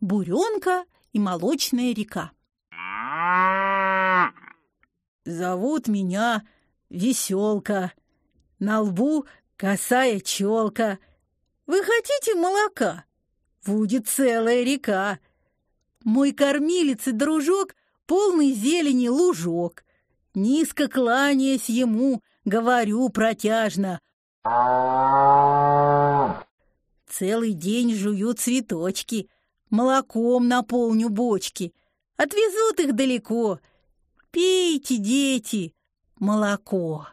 Буренка и молочная река. Зовут меня Веселка. На лбу косая челка. Вы хотите молока? Будет целая река. Мой кормилец и дружок — полный зелени лужок. Низко кланяясь ему, говорю протяжно. Целый день жую цветочки, молоком наполню бочки. Отвезут их далеко. Пейте, дети, молоко.